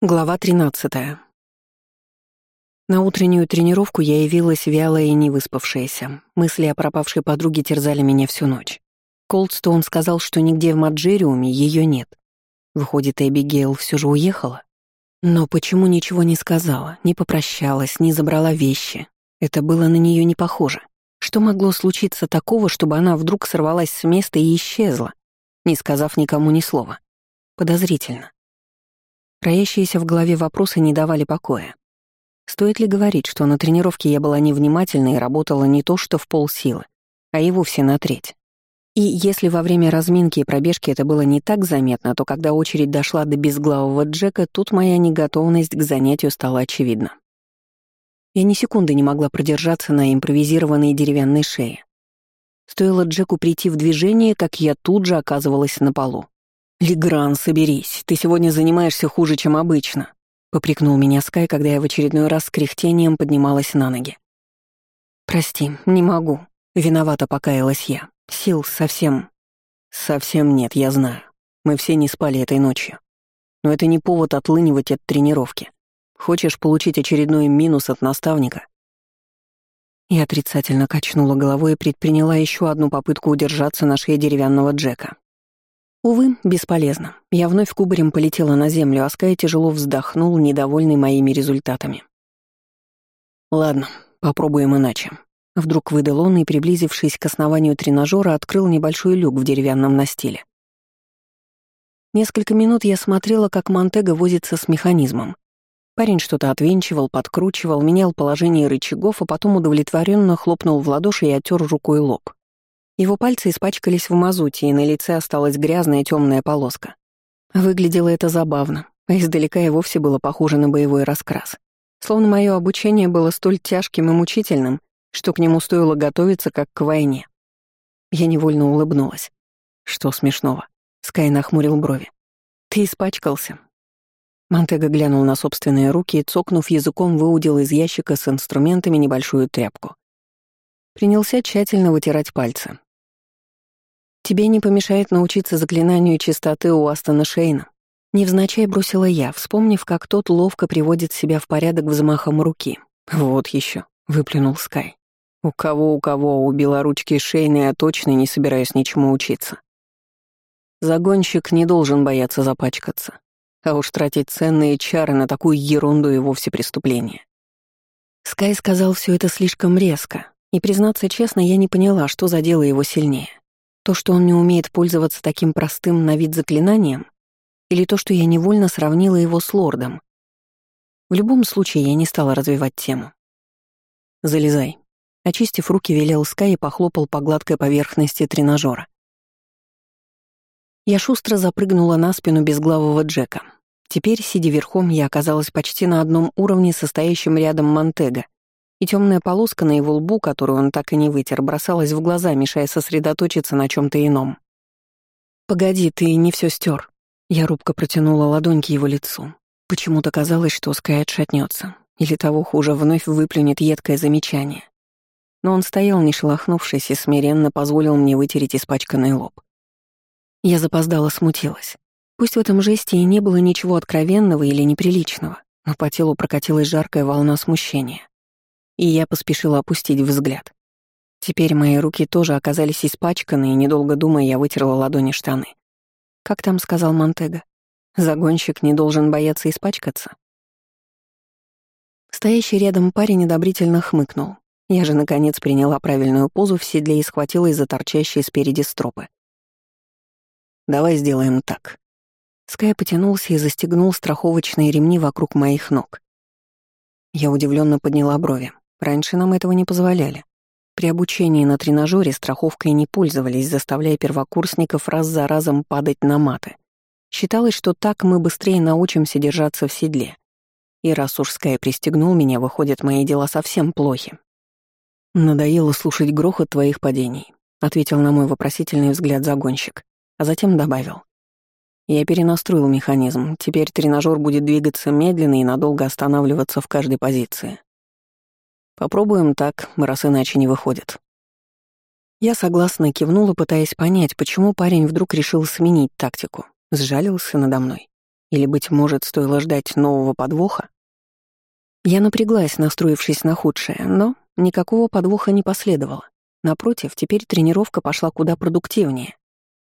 Глава 13. На утреннюю тренировку я явилась вялая и невыспавшаяся. Мысли о пропавшей подруге терзали меня всю ночь. Колдстоун сказал, что нигде в Маджериуме ее нет. Выходит, Эбигейл все же уехала? Но почему ничего не сказала, не попрощалась, не забрала вещи? Это было на нее не похоже. Что могло случиться такого, чтобы она вдруг сорвалась с места и исчезла, не сказав никому ни слова? Подозрительно. Роящиеся в голове вопросы не давали покоя. Стоит ли говорить, что на тренировке я была невнимательна и работала не то что в полсилы, а и вовсе на треть? И если во время разминки и пробежки это было не так заметно, то когда очередь дошла до безглавого Джека, тут моя неготовность к занятию стала очевидна. Я ни секунды не могла продержаться на импровизированной деревянной шее. Стоило Джеку прийти в движение, как я тут же оказывалась на полу. «Легран, соберись, ты сегодня занимаешься хуже, чем обычно», — попрекнул меня Скай, когда я в очередной раз с кряхтением поднималась на ноги. «Прости, не могу», — виновата покаялась я. Сил совсем... Совсем нет, я знаю. Мы все не спали этой ночью. Но это не повод отлынивать от тренировки. Хочешь получить очередной минус от наставника? Я отрицательно качнула головой и предприняла еще одну попытку удержаться на шее деревянного Джека. Увы, бесполезно. Я вновь кубарем полетела на землю, а Скай тяжело вздохнул, недовольный моими результатами. «Ладно, попробуем иначе». Вдруг выдал он и, приблизившись к основанию тренажера, открыл небольшой люк в деревянном настиле. Несколько минут я смотрела, как Монтега возится с механизмом. Парень что-то отвинчивал, подкручивал, менял положение рычагов, а потом удовлетворенно хлопнул в ладоши и оттер рукой лоб. Его пальцы испачкались в мазуте, и на лице осталась грязная темная полоска. Выглядело это забавно, а издалека и вовсе было похоже на боевой раскрас. Словно мое обучение было столь тяжким и мучительным, что к нему стоило готовиться, как к войне. Я невольно улыбнулась. Что смешного? Скай нахмурил брови. «Ты испачкался». Монтега глянул на собственные руки и, цокнув языком, выудил из ящика с инструментами небольшую тряпку. Принялся тщательно вытирать пальцы. Тебе не помешает научиться заклинанию чистоты у Астона Шейна. Невзначай бросила я, вспомнив, как тот ловко приводит себя в порядок взмахом руки. Вот еще, выплюнул Скай. У кого, у кого, у белоручки Шейна я точно не собираюсь ничему учиться. Загонщик не должен бояться запачкаться. А уж тратить ценные чары на такую ерунду и вовсе преступление. Скай сказал все это слишком резко, и, признаться честно, я не поняла, что задело его сильнее. То, что он не умеет пользоваться таким простым на вид заклинанием, или то, что я невольно сравнила его с лордом. В любом случае, я не стала развивать тему. «Залезай». Очистив руки, велел Скай и похлопал по гладкой поверхности тренажера. Я шустро запрыгнула на спину безглавого Джека. Теперь, сидя верхом, я оказалась почти на одном уровне, состоящем рядом Монтега, и темная полоска на его лбу, которую он так и не вытер, бросалась в глаза, мешая сосредоточиться на чем то ином. «Погоди, ты не все стер. Я рубко протянула ладонь к его лицу. Почему-то казалось, что Скай отшатнется, или того хуже, вновь выплюнет едкое замечание. Но он стоял, не шелохнувшись, и смиренно позволил мне вытереть испачканный лоб. Я запоздала, смутилась. Пусть в этом жесте и не было ничего откровенного или неприличного, но по телу прокатилась жаркая волна смущения и я поспешила опустить взгляд. Теперь мои руки тоже оказались испачканы, и, недолго думая, я вытерла ладони штаны. Как там сказал Монтега? Загонщик не должен бояться испачкаться? Стоящий рядом парень одобрительно хмыкнул. Я же, наконец, приняла правильную позу в седле и схватилась за торчащие спереди стропы. «Давай сделаем так». Скай потянулся и застегнул страховочные ремни вокруг моих ног. Я удивленно подняла брови. Раньше нам этого не позволяли. При обучении на тренажере страховкой не пользовались, заставляя первокурсников раз за разом падать на маты. Считалось, что так мы быстрее научимся держаться в седле. И раз уж Скай пристегнул меня, выходят, мои дела совсем плохи. «Надоело слушать грохот твоих падений», — ответил на мой вопросительный взгляд загонщик, а затем добавил. «Я перенастроил механизм, теперь тренажер будет двигаться медленно и надолго останавливаться в каждой позиции. Попробуем так, раз иначе не выходит. Я согласно кивнула, пытаясь понять, почему парень вдруг решил сменить тактику. Сжалился надо мной. Или, быть может, стоило ждать нового подвоха? Я напряглась, настроившись на худшее, но никакого подвоха не последовало. Напротив, теперь тренировка пошла куда продуктивнее.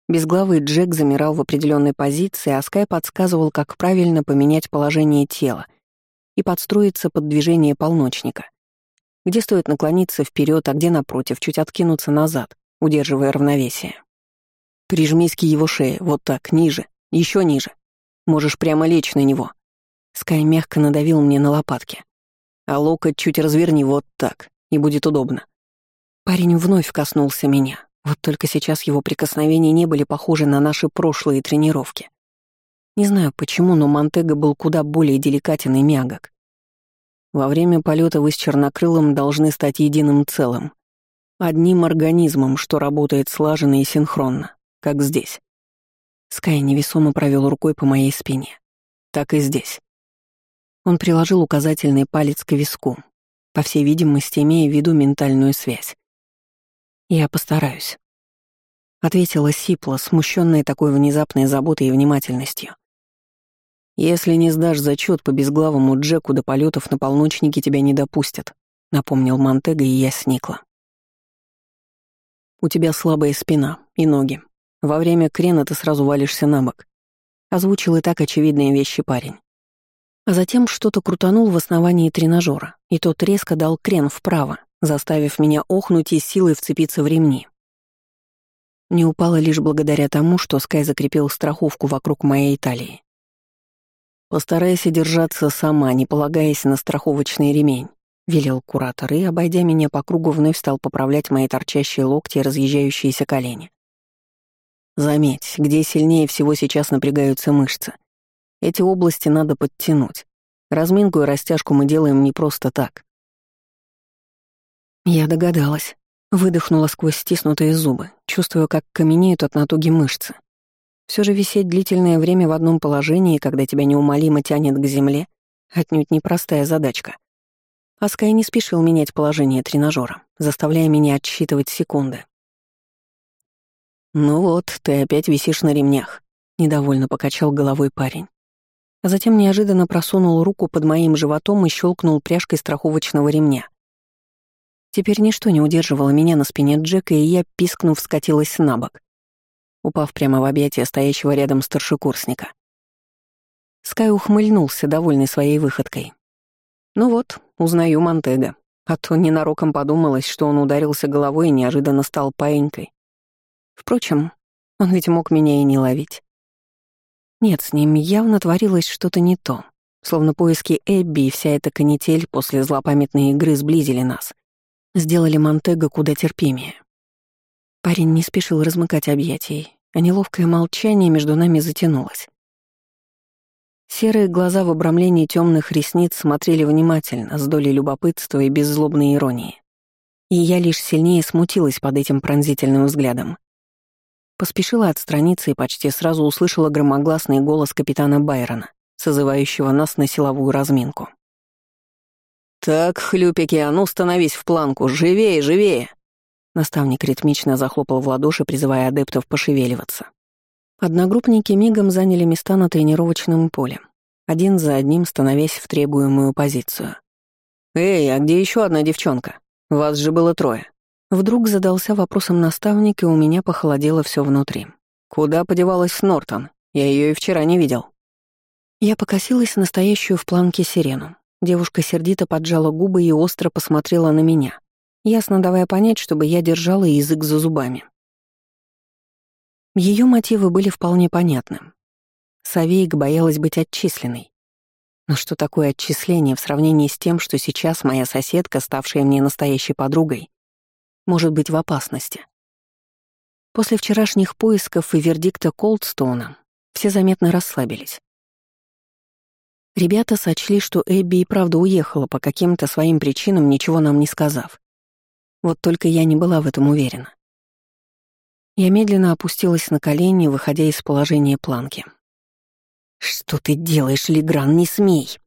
Безглавый Джек замирал в определенной позиции, а Скай подсказывал, как правильно поменять положение тела и подстроиться под движение полночника. Где стоит наклониться вперед, а где, напротив, чуть откинуться назад, удерживая равновесие. Прижмись к его шее, вот так, ниже, еще ниже. Можешь прямо лечь на него. Скай мягко надавил мне на лопатки. А локоть чуть разверни вот так, и будет удобно. Парень вновь коснулся меня, вот только сейчас его прикосновения не были похожи на наши прошлые тренировки. Не знаю почему, но Монтега был куда более деликатен и мягок. Во время полета вы с чернокрылым должны стать единым целым. Одним организмом, что работает слаженно и синхронно, как здесь. Скай невесомо провел рукой по моей спине. Так и здесь. Он приложил указательный палец к виску, по всей видимости, имея в виду ментальную связь. «Я постараюсь», — ответила Сипла, смущенная такой внезапной заботой и внимательностью. «Если не сдашь зачет по безглавому Джеку до полетов на полночнике тебя не допустят», — напомнил Монтега, и я сникла. «У тебя слабая спина и ноги. Во время крена ты сразу валишься на бок», — озвучил и так очевидные вещи парень. А затем что-то крутанул в основании тренажера, и тот резко дал крен вправо, заставив меня охнуть и силой вцепиться в ремни. Не упала лишь благодаря тому, что Скай закрепил страховку вокруг моей талии. «Постарайся держаться сама, не полагаясь на страховочный ремень», — велел куратор и, обойдя меня по кругу, вновь стал поправлять мои торчащие локти и разъезжающиеся колени. «Заметь, где сильнее всего сейчас напрягаются мышцы. Эти области надо подтянуть. Разминку и растяжку мы делаем не просто так. Я догадалась. Выдохнула сквозь стиснутые зубы, чувствуя, как каменеют от натуги мышцы. Все же висеть длительное время в одном положении, когда тебя неумолимо тянет к земле, отнюдь непростая задачка. Аскай не спешил менять положение тренажера, заставляя меня отсчитывать секунды. «Ну вот, ты опять висишь на ремнях», — недовольно покачал головой парень. А затем неожиданно просунул руку под моим животом и щелкнул пряжкой страховочного ремня. Теперь ничто не удерживало меня на спине Джека, и я, пискнув, скатилась на бок, упав прямо в объятия стоящего рядом старшекурсника. Скай ухмыльнулся, довольный своей выходкой. «Ну вот, узнаю Монтега, а то ненароком подумалось, что он ударился головой и неожиданно стал паинькой. Впрочем, он ведь мог меня и не ловить. Нет, с ним явно творилось что-то не то, словно поиски Эбби и вся эта канитель после злопамятной игры сблизили нас сделали Монтега куда терпимее. Парень не спешил размыкать объятий, а неловкое молчание между нами затянулось. Серые глаза в обрамлении темных ресниц смотрели внимательно, с долей любопытства и беззлобной иронии. И я лишь сильнее смутилась под этим пронзительным взглядом. Поспешила отстраниться и почти сразу услышала громогласный голос капитана Байрона, созывающего нас на силовую разминку. «Так, хлюпики, а ну становись в планку, живее, живее!» Наставник ритмично захлопал в ладоши, призывая адептов пошевеливаться. Одногруппники мигом заняли места на тренировочном поле, один за одним становясь в требуемую позицию. «Эй, а где еще одна девчонка? Вас же было трое». Вдруг задался вопросом наставник, и у меня похолодело все внутри. «Куда подевалась Нортон? Я ее и вчера не видел». Я покосилась настоящую в планке сирену. Девушка сердито поджала губы и остро посмотрела на меня, ясно давая понять, чтобы я держала язык за зубами. Ее мотивы были вполне понятны. Савейк боялась быть отчисленной. Но что такое отчисление в сравнении с тем, что сейчас моя соседка, ставшая мне настоящей подругой, может быть в опасности? После вчерашних поисков и вердикта Колдстоуна все заметно расслабились. Ребята сочли, что Эбби и правда уехала по каким-то своим причинам, ничего нам не сказав. Вот только я не была в этом уверена. Я медленно опустилась на колени, выходя из положения планки. «Что ты делаешь, Легран, не смей!»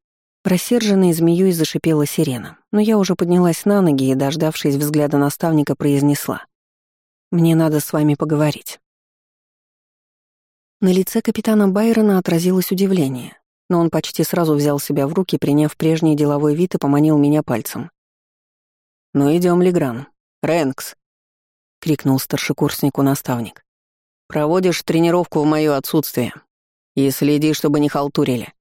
Рассерженной змеей зашипела сирена, но я уже поднялась на ноги и, дождавшись взгляда наставника, произнесла. «Мне надо с вами поговорить». На лице капитана Байрона отразилось удивление, но он почти сразу взял себя в руки, приняв прежний деловой вид и поманил меня пальцем. «Ну идем, Легран. Рэнкс!» — крикнул старшекурснику наставник. «Проводишь тренировку в моё отсутствие. И следи, чтобы не халтурили».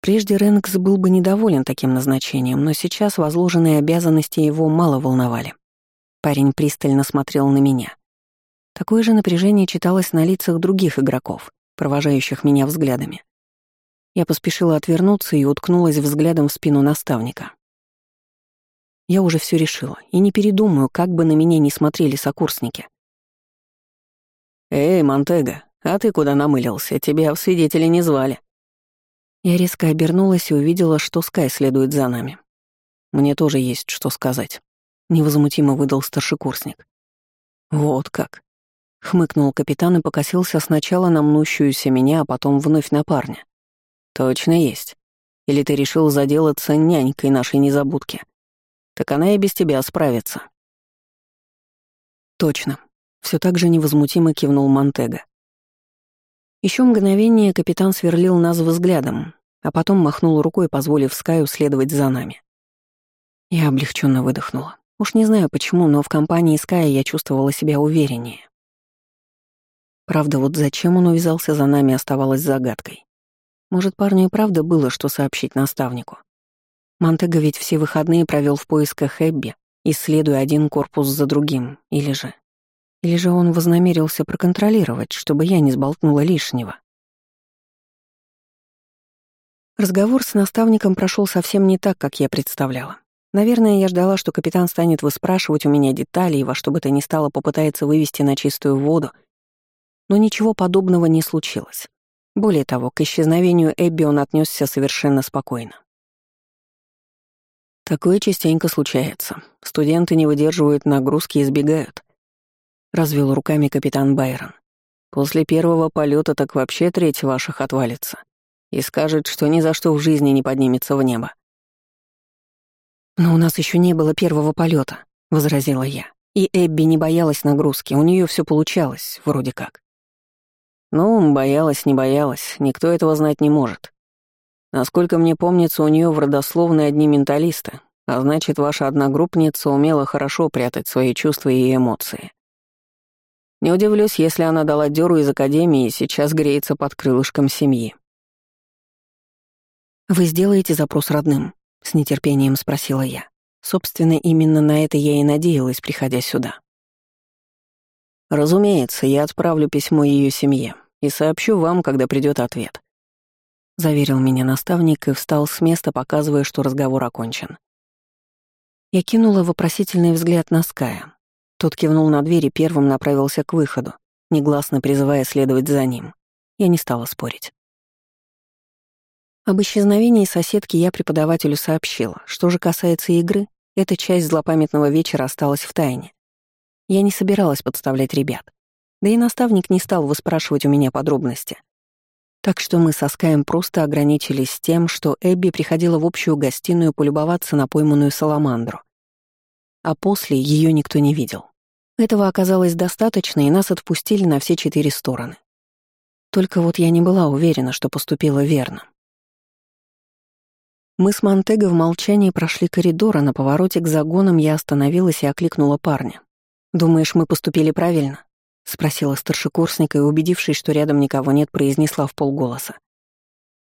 Прежде Рэнкс был бы недоволен таким назначением, но сейчас возложенные обязанности его мало волновали. Парень пристально смотрел на меня. Такое же напряжение читалось на лицах других игроков, провожающих меня взглядами. Я поспешила отвернуться и уткнулась взглядом в спину наставника. Я уже все решила и не передумаю, как бы на меня не смотрели сокурсники. «Эй, Монтега, а ты куда намылился? Тебя в свидетели не звали». Я резко обернулась и увидела, что Скай следует за нами. «Мне тоже есть что сказать», — невозмутимо выдал старшекурсник. «Вот как. Хмыкнул капитан и покосился сначала на мнущуюся меня, а потом вновь на парня. «Точно есть. Или ты решил заделаться нянькой нашей незабудки? Так она и без тебя справится». «Точно», — все так же невозмутимо кивнул Монтега. Еще мгновение капитан сверлил нас взглядом, а потом махнул рукой, позволив Скаю следовать за нами. Я облегченно выдохнула. Уж не знаю почему, но в компании Ская я чувствовала себя увереннее. Правда, вот зачем он увязался за нами, оставалось загадкой. Может, парню и правда было, что сообщить наставнику. Монтега ведь все выходные провел в поисках Эбби, исследуя один корпус за другим, или же... Или же он вознамерился проконтролировать, чтобы я не сболтнула лишнего. Разговор с наставником прошел совсем не так, как я представляла. Наверное, я ждала, что капитан станет выспрашивать у меня детали и во что бы то ни стало попытается вывести на чистую воду — но ничего подобного не случилось. Более того, к исчезновению Эбби он отнесся совершенно спокойно. Такое частенько случается. Студенты не выдерживают нагрузки и сбегают. Развел руками капитан Байрон. После первого полета так вообще треть ваших отвалится. И скажет, что ни за что в жизни не поднимется в небо. Но у нас еще не было первого полета, возразила я. И Эбби не боялась нагрузки, у нее все получалось, вроде как. Ну, боялась, не боялась, никто этого знать не может. Насколько мне помнится, у нее в родословной одни менталисты, а значит, ваша одногруппница умела хорошо прятать свои чувства и эмоции. Не удивлюсь, если она дала дёру из академии и сейчас греется под крылышком семьи. «Вы сделаете запрос родным?» — с нетерпением спросила я. Собственно, именно на это я и надеялась, приходя сюда. Разумеется, я отправлю письмо ее семье и сообщу вам, когда придет ответ. Заверил меня наставник и встал с места, показывая, что разговор окончен. Я кинула вопросительный взгляд на Ская. Тот кивнул на дверь и первым направился к выходу, негласно призывая следовать за ним. Я не стала спорить. Об исчезновении соседки я преподавателю сообщила. Что же касается игры, эта часть злопамятного вечера осталась в тайне. Я не собиралась подставлять ребят. Да и наставник не стал выспрашивать у меня подробности. Так что мы со Скаем просто ограничились тем, что Эбби приходила в общую гостиную полюбоваться на пойманную саламандру. А после ее никто не видел. Этого оказалось достаточно, и нас отпустили на все четыре стороны. Только вот я не была уверена, что поступила верно. Мы с Монтего в молчании прошли коридор, а на повороте к загонам я остановилась и окликнула парня. «Думаешь, мы поступили правильно?» — спросила старшекурсника и, убедившись, что рядом никого нет, произнесла в полголоса.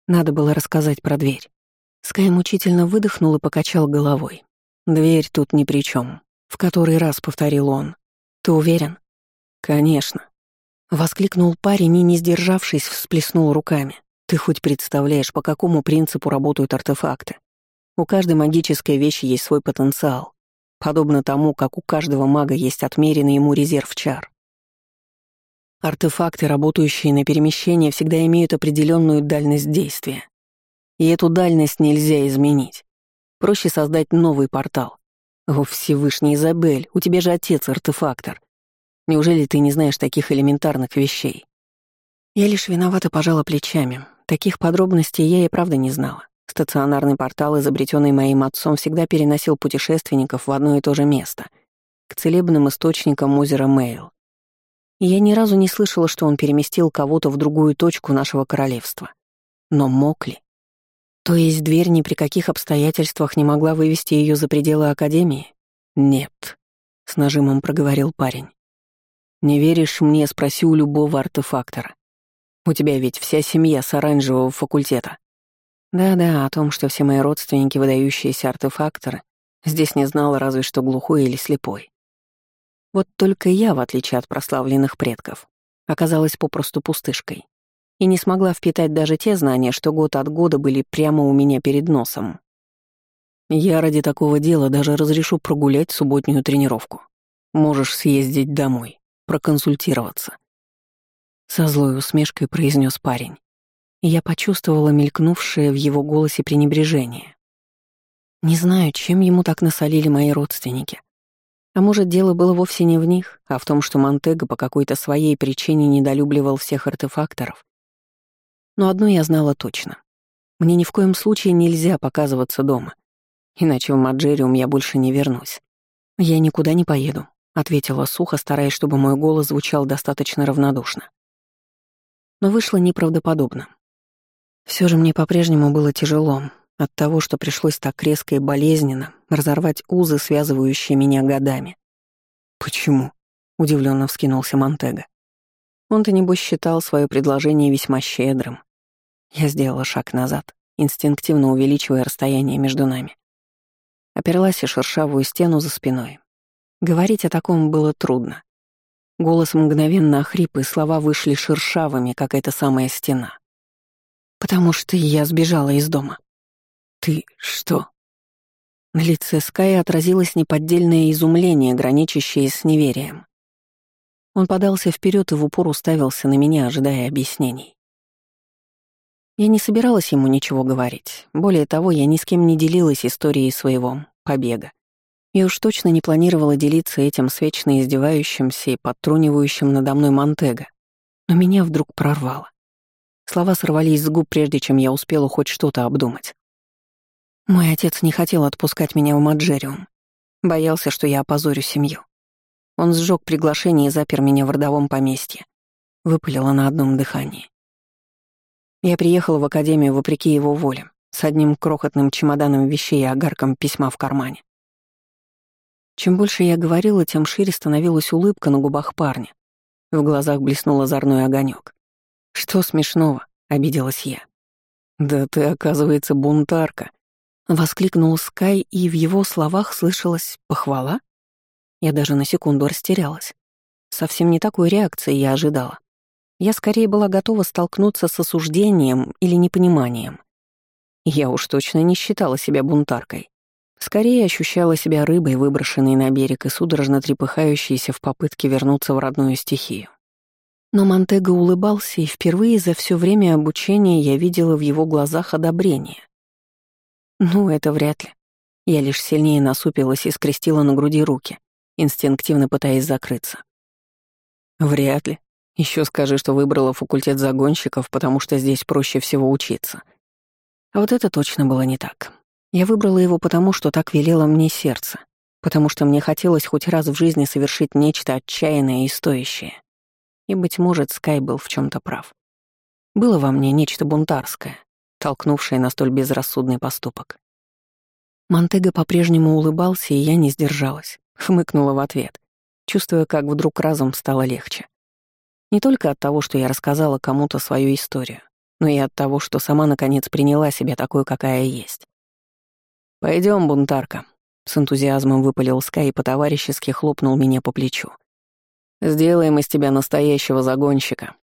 Надо было рассказать про дверь. Скай мучительно выдохнул и покачал головой. «Дверь тут ни при чем. в который раз повторил он. «Ты уверен?» «Конечно». Воскликнул парень и, не сдержавшись, всплеснул руками. «Ты хоть представляешь, по какому принципу работают артефакты? У каждой магической вещи есть свой потенциал подобно тому, как у каждого мага есть отмеренный ему резерв чар. Артефакты, работающие на перемещение, всегда имеют определенную дальность действия. И эту дальность нельзя изменить. Проще создать новый портал. О, Всевышний Изабель, у тебя же отец артефактор. Неужели ты не знаешь таких элементарных вещей? Я лишь виновата пожала плечами. Таких подробностей я и правда не знала. Стационарный портал, изобретенный моим отцом, всегда переносил путешественников в одно и то же место — к целебным источникам озера Мейл. Я ни разу не слышала, что он переместил кого-то в другую точку нашего королевства. Но мог ли? То есть дверь ни при каких обстоятельствах не могла вывести ее за пределы Академии? Нет, — с нажимом проговорил парень. Не веришь мне, спроси у любого артефактора. У тебя ведь вся семья с оранжевого факультета. Да-да, о том, что все мои родственники выдающиеся артефакторы, здесь не знала разве что глухой или слепой. Вот только я, в отличие от прославленных предков, оказалась попросту пустышкой и не смогла впитать даже те знания, что год от года были прямо у меня перед носом. Я ради такого дела даже разрешу прогулять субботнюю тренировку. Можешь съездить домой, проконсультироваться. Со злой усмешкой произнес парень. Я почувствовала мелькнувшее в его голосе пренебрежение. Не знаю, чем ему так насолили мои родственники. А может, дело было вовсе не в них, а в том, что Монтега по какой-то своей причине недолюбливал всех артефакторов. Но одно я знала точно. Мне ни в коем случае нельзя показываться дома, иначе в Маджериум я больше не вернусь. «Я никуда не поеду», — ответила сухо, стараясь, чтобы мой голос звучал достаточно равнодушно. Но вышло неправдоподобно. Все же мне по-прежнему было тяжело, от того, что пришлось так резко и болезненно разорвать узы, связывающие меня годами. «Почему?» — удивленно вскинулся Монтега. Он-то, небось, считал свое предложение весьма щедрым. Я сделала шаг назад, инстинктивно увеличивая расстояние между нами. Оперлась о шершавую стену за спиной. Говорить о таком было трудно. Голос мгновенно охрип, и слова вышли шершавыми, как эта самая стена. «Потому что я сбежала из дома». «Ты что?» На лице Ская отразилось неподдельное изумление, граничащее с неверием. Он подался вперед и в упор уставился на меня, ожидая объяснений. Я не собиралась ему ничего говорить. Более того, я ни с кем не делилась историей своего побега. И уж точно не планировала делиться этим с вечно издевающимся и подтрунивающим надо мной Монтега. Но меня вдруг прорвало. Слова сорвались с губ, прежде чем я успела хоть что-то обдумать. Мой отец не хотел отпускать меня в Маджериум. Боялся, что я опозорю семью. Он сжег приглашение и запер меня в родовом поместье. Выпалила на одном дыхании. Я приехала в академию вопреки его воле, с одним крохотным чемоданом вещей и огарком письма в кармане. Чем больше я говорила, тем шире становилась улыбка на губах парня. В глазах блеснул озорной огонек. «Что смешного?» — обиделась я. «Да ты, оказывается, бунтарка», Воскликнул Скай, и в его словах слышалась похвала? Я даже на секунду растерялась. Совсем не такой реакции я ожидала. Я скорее была готова столкнуться с осуждением или непониманием. Я уж точно не считала себя бунтаркой. Скорее ощущала себя рыбой, выброшенной на берег и судорожно трепыхающейся в попытке вернуться в родную стихию. Но Монтега улыбался, и впервые за все время обучения я видела в его глазах одобрение. Ну, это вряд ли. Я лишь сильнее насупилась и скрестила на груди руки, инстинктивно пытаясь закрыться. Вряд ли. Еще скажи, что выбрала факультет загонщиков, потому что здесь проще всего учиться. А вот это точно было не так. Я выбрала его потому, что так велело мне сердце, потому что мне хотелось хоть раз в жизни совершить нечто отчаянное и стоящее. И, быть может, Скай был в чем то прав. Было во мне нечто бунтарское, толкнувшее на столь безрассудный поступок. Монтега по-прежнему улыбался, и я не сдержалась, хмыкнула в ответ, чувствуя, как вдруг разум стало легче. Не только от того, что я рассказала кому-то свою историю, но и от того, что сама наконец приняла себя такой, какая есть. Пойдем, бунтарка», — с энтузиазмом выпалил Скай и по-товарищески хлопнул меня по плечу. «Сделаем из тебя настоящего загонщика».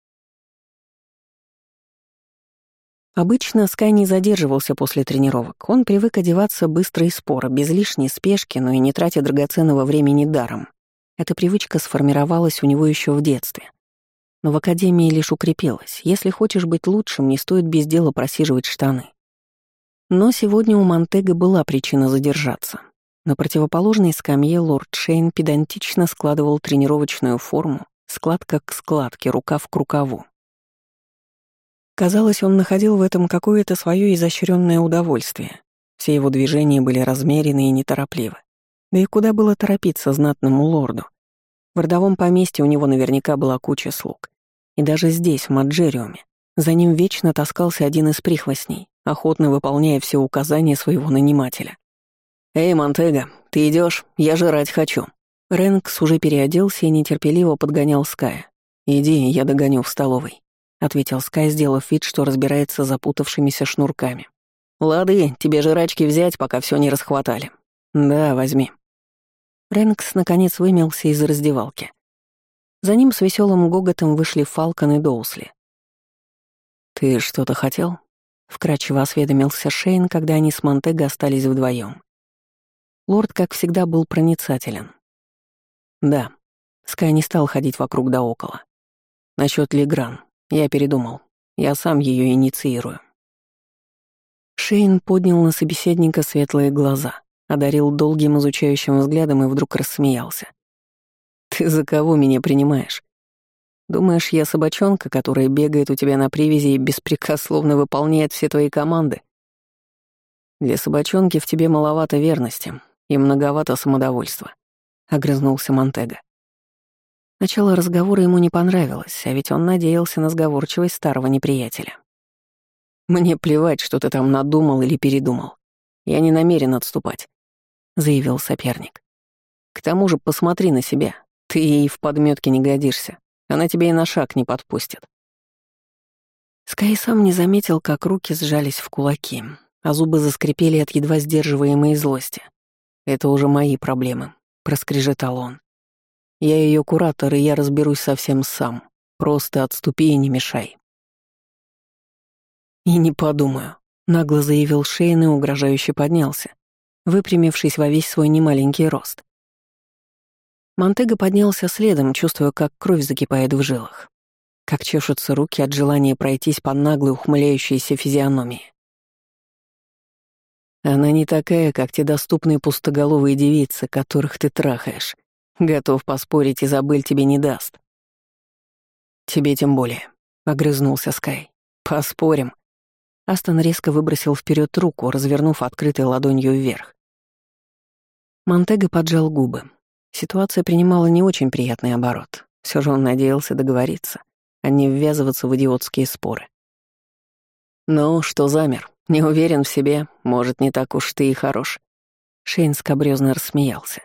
Обычно Скай не задерживался после тренировок. Он привык одеваться быстро и споро, без лишней спешки, но и не тратя драгоценного времени даром. Эта привычка сформировалась у него еще в детстве. Но в академии лишь укрепилась. Если хочешь быть лучшим, не стоит без дела просиживать штаны. Но сегодня у Монтега была причина задержаться. На противоположной скамье лорд Шейн педантично складывал тренировочную форму, складка к складке, рукав к рукаву. Казалось, он находил в этом какое-то свое изощренное удовольствие. Все его движения были размерены и неторопливы. Да и куда было торопиться знатному лорду? В родовом поместье у него наверняка была куча слуг. И даже здесь, в Маджериуме, за ним вечно таскался один из прихвостней, охотно выполняя все указания своего нанимателя. «Эй, Монтега, ты идешь? Я жрать хочу». Рэнкс уже переоделся и нетерпеливо подгонял Ская. «Иди, я догоню в столовой», — ответил Скай, сделав вид, что разбирается запутавшимися шнурками. «Лады, тебе жрачки взять, пока все не расхватали». «Да, возьми». Рэнкс наконец вымелся из раздевалки. За ним с веселым гоготом вышли Фалкон и Доусли. «Ты что-то хотел?» — вкрадчиво осведомился Шейн, когда они с Монтего остались вдвоем. Лорд, как всегда, был проницателен. «Да». Скай не стал ходить вокруг да около. Насчет Легран. Я передумал. Я сам ее инициирую. Шейн поднял на собеседника светлые глаза, одарил долгим изучающим взглядом и вдруг рассмеялся. «Ты за кого меня принимаешь? Думаешь, я собачонка, которая бегает у тебя на привязи и беспрекословно выполняет все твои команды? Для собачонки в тебе маловато верности и многовато самодовольства», — огрызнулся Монтега. Начало разговора ему не понравилось, а ведь он надеялся на сговорчивость старого неприятеля. «Мне плевать, что ты там надумал или передумал. Я не намерен отступать», — заявил соперник. «К тому же посмотри на себя. Ты ей в подметке не годишься. Она тебя и на шаг не подпустит». Скай сам не заметил, как руки сжались в кулаки, а зубы заскрипели от едва сдерживаемой злости. «Это уже мои проблемы», — проскрежетал он. «Я ее куратор, и я разберусь совсем сам. Просто отступи и не мешай». «И не подумаю», — нагло заявил Шейн и угрожающе поднялся, выпрямившись во весь свой немаленький рост. Монтега поднялся следом, чувствуя, как кровь закипает в жилах, как чешутся руки от желания пройтись по наглой ухмыляющейся физиономии. Она не такая, как те доступные пустоголовые девицы, которых ты трахаешь. Готов поспорить, Изабель тебе не даст. Тебе тем более, — огрызнулся Скай. Поспорим. Астон резко выбросил вперед руку, развернув открытой ладонью вверх. Монтега поджал губы. Ситуация принимала не очень приятный оборот. Все же он надеялся договориться, а не ввязываться в идиотские споры. «Ну, что замер? Не уверен в себе? Может, не так уж ты и хорош?» Шейн скобрёзно рассмеялся.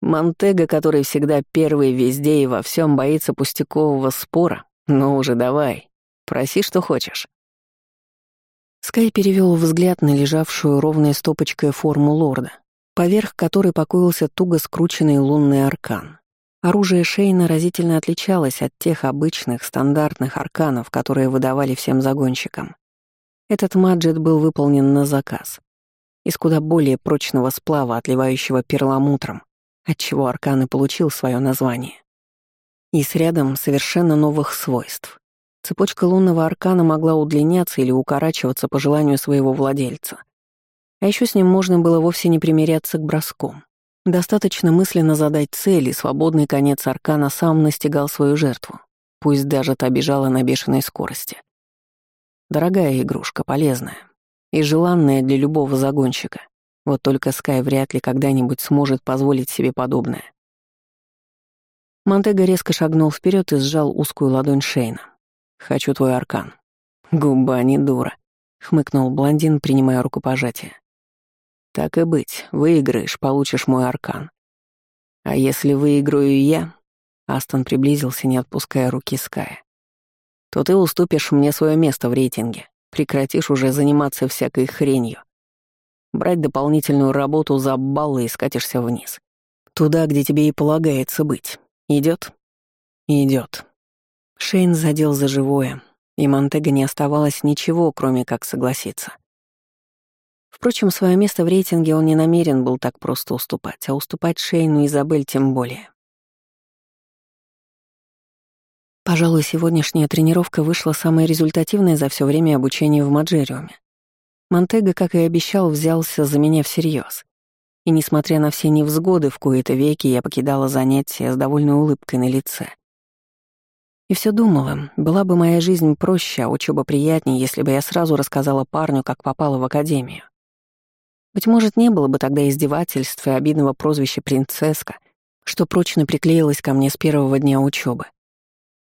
Монтега, который всегда первый везде и во всем боится пустякового спора. Ну уже давай, проси, что хочешь. Скай перевел взгляд на лежавшую ровной стопочкой форму лорда, поверх которой покоился туго скрученный лунный аркан. Оружие Шейна разительно отличалось от тех обычных, стандартных арканов, которые выдавали всем загонщикам. Этот маджет был выполнен на заказ. Из куда более прочного сплава, отливающего перламутром, отчего аркан и получил свое название. И с рядом совершенно новых свойств. Цепочка лунного аркана могла удлиняться или укорачиваться по желанию своего владельца. А еще с ним можно было вовсе не примиряться к броскам. Достаточно мысленно задать цель, и свободный конец аркана сам настигал свою жертву, пусть даже та бежала на бешеной скорости. Дорогая игрушка, полезная и желанная для любого загонщика. Вот только Скай вряд ли когда-нибудь сможет позволить себе подобное. Монтега резко шагнул вперед и сжал узкую ладонь Шейна. «Хочу твой аркан». «Губа не дура», — хмыкнул блондин, принимая рукопожатие. «Так и быть, выиграешь, получишь мой аркан. А если выиграю я...» Астон приблизился, не отпуская руки Ская. «То ты уступишь мне свое место в рейтинге, прекратишь уже заниматься всякой хренью. Брать дополнительную работу за баллы и скатишься вниз. Туда, где тебе и полагается быть. Идет? Идет. Шейн задел за живое, и Монтега не оставалось ничего, кроме как согласиться. Впрочем, свое место в рейтинге он не намерен был так просто уступать, а уступать Шейну Изабель тем более. Пожалуй, сегодняшняя тренировка вышла самой результативной за все время обучения в Маджериуме. Монтега, как и обещал, взялся за меня всерьез. И несмотря на все невзгоды, в кои-то веки я покидала занятия с довольной улыбкой на лице. И все думала, была бы моя жизнь проще, а учеба приятнее, если бы я сразу рассказала парню, как попала в академию. Быть может, не было бы тогда издевательств и обидного прозвища «принцесска», что прочно приклеилось ко мне с первого дня учебы.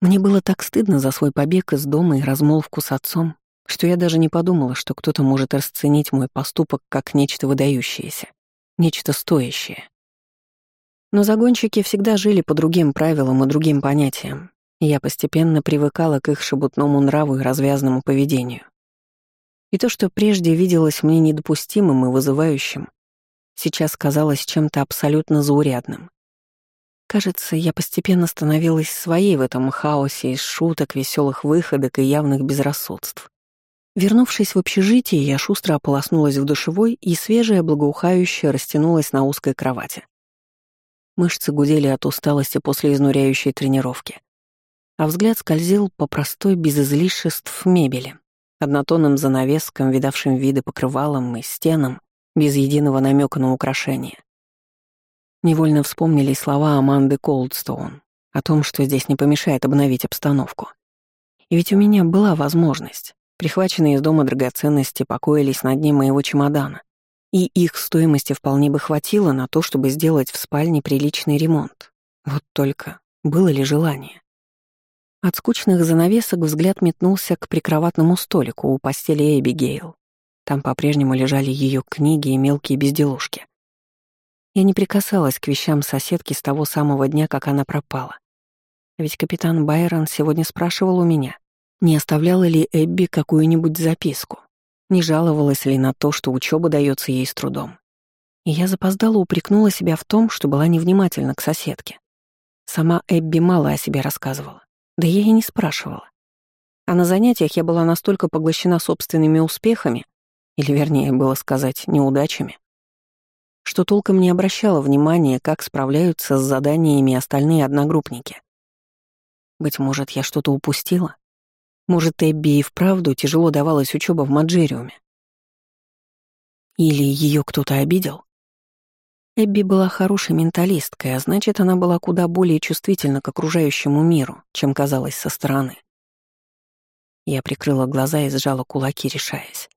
Мне было так стыдно за свой побег из дома и размолвку с отцом, что я даже не подумала, что кто-то может расценить мой поступок как нечто выдающееся, нечто стоящее. Но загонщики всегда жили по другим правилам и другим понятиям, и я постепенно привыкала к их шебутному нраву и развязному поведению. И то, что прежде виделось мне недопустимым и вызывающим, сейчас казалось чем-то абсолютно заурядным. Кажется, я постепенно становилась своей в этом хаосе из шуток, веселых выходок и явных безрассудств. Вернувшись в общежитие, я шустро ополоснулась в душевой и свежая, благоухающая растянулась на узкой кровати. Мышцы гудели от усталости после изнуряющей тренировки. А взгляд скользил по простой, без излишеств мебели, однотонным занавескам, видавшим виды покрывалом и стенам, без единого намека на украшение. Невольно вспомнили слова Аманды Колдстоун о том, что здесь не помешает обновить обстановку. И ведь у меня была возможность. Прихваченные из дома драгоценности покоились на дне моего чемодана, и их стоимости вполне бы хватило на то, чтобы сделать в спальне приличный ремонт. Вот только было ли желание? От скучных занавесок взгляд метнулся к прикроватному столику у постели Эбигейл. Там по-прежнему лежали ее книги и мелкие безделушки. Я не прикасалась к вещам соседки с того самого дня, как она пропала. Ведь капитан Байрон сегодня спрашивал у меня, не оставляла ли Эбби какую-нибудь записку, не жаловалась ли на то, что учеба дается ей с трудом. И я запоздала упрекнула себя в том, что была невнимательна к соседке. Сама Эбби мало о себе рассказывала, да я и не спрашивала. А на занятиях я была настолько поглощена собственными успехами, или вернее было сказать, неудачами, что толком не обращала внимания, как справляются с заданиями остальные одногруппники. Быть может, я что-то упустила? Может, Эбби и вправду тяжело давалась учеба в Маджериуме? Или ее кто-то обидел? Эбби была хорошей менталисткой, а значит, она была куда более чувствительна к окружающему миру, чем казалось со стороны. Я прикрыла глаза и сжала кулаки, решаясь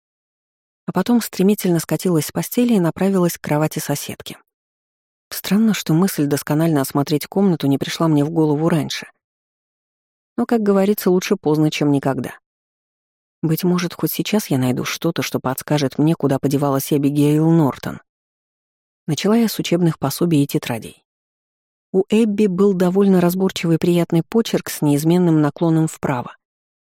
а потом стремительно скатилась с постели и направилась к кровати соседки. Странно, что мысль досконально осмотреть комнату не пришла мне в голову раньше. Но, как говорится, лучше поздно, чем никогда. Быть может, хоть сейчас я найду что-то, что подскажет мне, куда подевалась Эбигейл Нортон. Начала я с учебных пособий и тетрадей. У Эбби был довольно разборчивый приятный почерк с неизменным наклоном вправо.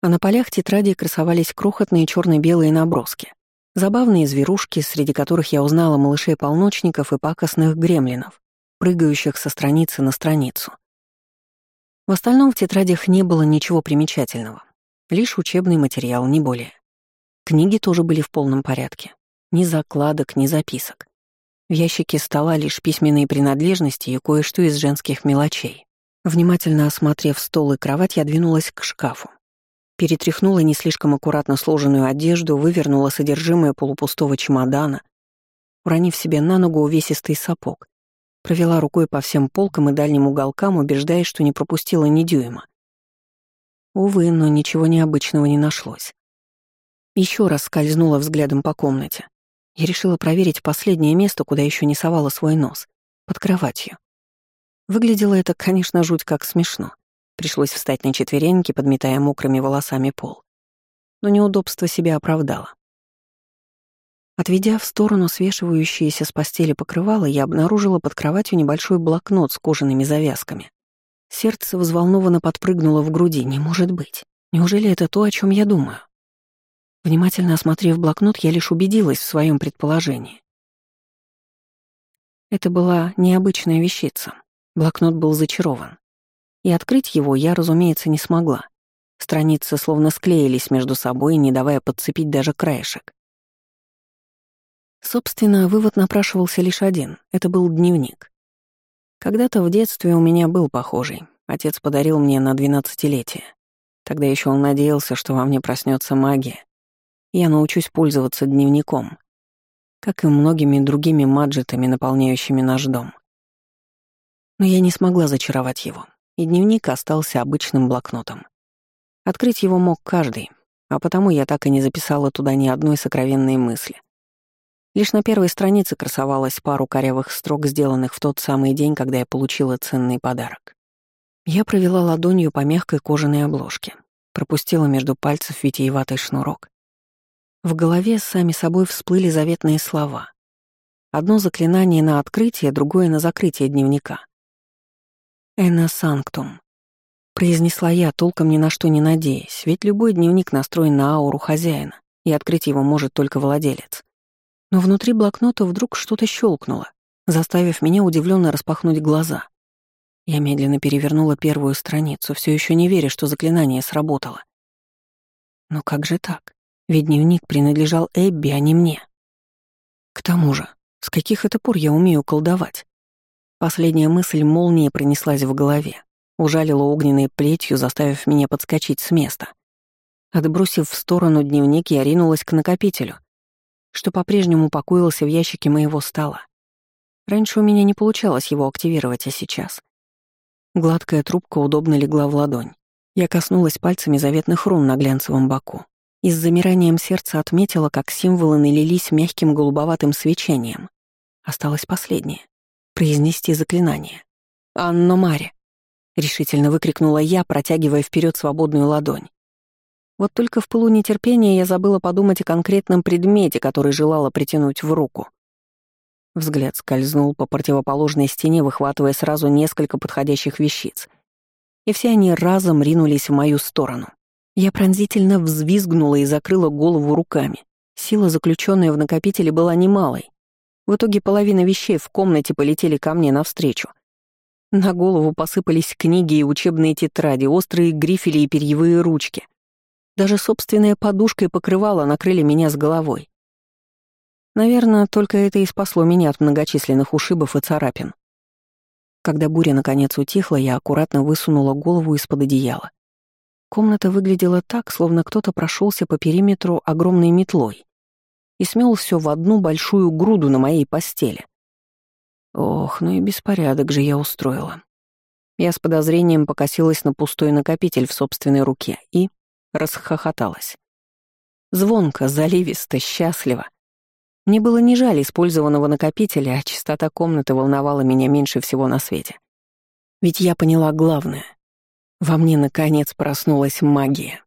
А на полях тетради красовались крохотные черно белые наброски. Забавные зверушки, среди которых я узнала малышей-полночников и пакостных гремлинов, прыгающих со страницы на страницу. В остальном в тетрадях не было ничего примечательного. Лишь учебный материал, не более. Книги тоже были в полном порядке. Ни закладок, ни записок. В ящике стола лишь письменные принадлежности и кое-что из женских мелочей. Внимательно осмотрев стол и кровать, я двинулась к шкафу. Перетряхнула не слишком аккуратно сложенную одежду, вывернула содержимое полупустого чемодана, уронив себе на ногу увесистый сапог. Провела рукой по всем полкам и дальним уголкам, убеждаясь, что не пропустила ни дюйма. Увы, но ничего необычного не нашлось. Еще раз скользнула взглядом по комнате. Я решила проверить последнее место, куда еще не совала свой нос — под кроватью. Выглядело это, конечно, жуть как смешно. Пришлось встать на четвереньки, подметая мокрыми волосами пол. Но неудобство себя оправдало. Отведя в сторону свешивающиеся с постели покрывало, я обнаружила под кроватью небольшой блокнот с кожаными завязками. Сердце взволнованно подпрыгнуло в груди. Не может быть. Неужели это то, о чем я думаю? Внимательно осмотрев блокнот, я лишь убедилась в своем предположении. Это была необычная вещица. Блокнот был зачарован и открыть его я, разумеется, не смогла. Страницы словно склеились между собой, не давая подцепить даже краешек. Собственно, вывод напрашивался лишь один — это был дневник. Когда-то в детстве у меня был похожий. Отец подарил мне на двенадцатилетие. Тогда еще он надеялся, что во мне проснется магия. Я научусь пользоваться дневником, как и многими другими маджетами, наполняющими наш дом. Но я не смогла зачаровать его и дневник остался обычным блокнотом. Открыть его мог каждый, а потому я так и не записала туда ни одной сокровенной мысли. Лишь на первой странице красовалась пару корявых строк, сделанных в тот самый день, когда я получила ценный подарок. Я провела ладонью по мягкой кожаной обложке, пропустила между пальцев витиеватый шнурок. В голове сами собой всплыли заветные слова. Одно заклинание на открытие, другое на закрытие дневника. «Эна санктум», — произнесла я, толком ни на что не надеясь, ведь любой дневник настроен на ауру хозяина, и открыть его может только владелец. Но внутри блокнота вдруг что-то щелкнуло, заставив меня удивленно распахнуть глаза. Я медленно перевернула первую страницу, все еще не веря, что заклинание сработало. Но как же так? Ведь дневник принадлежал Эбби, а не мне. К тому же, с каких это пор я умею колдовать? Последняя мысль молнией пронеслась в голове, ужалила огненной плетью, заставив меня подскочить с места. Отбросив в сторону дневник, я ринулась к накопителю, что по-прежнему покоился в ящике моего стола. Раньше у меня не получалось его активировать, а сейчас. Гладкая трубка удобно легла в ладонь. Я коснулась пальцами заветных рун на глянцевом боку и с замиранием сердца отметила, как символы налились мягким голубоватым свечением. Осталось последнее — произнести заклинание. «Анно Маре!» — решительно выкрикнула я, протягивая вперед свободную ладонь. Вот только в пылу нетерпения я забыла подумать о конкретном предмете, который желала притянуть в руку. Взгляд скользнул по противоположной стене, выхватывая сразу несколько подходящих вещиц. И все они разом ринулись в мою сторону. Я пронзительно взвизгнула и закрыла голову руками. Сила, заключенная в накопителе, была немалой. В итоге половина вещей в комнате полетели ко мне навстречу. На голову посыпались книги и учебные тетради, острые грифели и перьевые ручки. Даже собственная подушка и покрывало накрыли меня с головой. Наверное, только это и спасло меня от многочисленных ушибов и царапин. Когда буря наконец утихла, я аккуратно высунула голову из-под одеяла. Комната выглядела так, словно кто-то прошелся по периметру огромной метлой и смел все в одну большую груду на моей постели. Ох, ну и беспорядок же я устроила. Я с подозрением покосилась на пустой накопитель в собственной руке и расхохоталась. Звонко, заливисто, счастливо. Мне было не жаль использованного накопителя, а чистота комнаты волновала меня меньше всего на свете. Ведь я поняла главное. Во мне, наконец, проснулась магия.